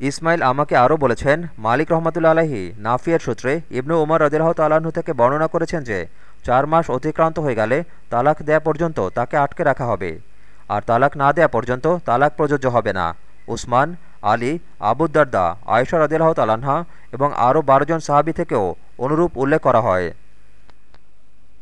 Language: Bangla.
ইসমাইল আমাকে আরও বলেছেন, মালিক রহমতুল্লা আলাহি নাফিয়ার সূত্রে ইবনু উমর রদিল্লাহ তাল্লাহ্ন থেকে বর্ণনা করেছেন যে, চার মাস অতিক্রান্ত হয়ে গেলে তালাক দেয়া পর্যন্ত তাকে আটকে রাখা হবে। আর তালাক না দেয়া পর্যন্ত তালাক প্রযোজ্য হবে না। উসমান, আলী আবুদ্দার্দা আয়সা রদিল্লাহ তালাহা এবং আরও বারোজন সাহাবি থেকেও অনুরূপ উল্লেখ করা হয়।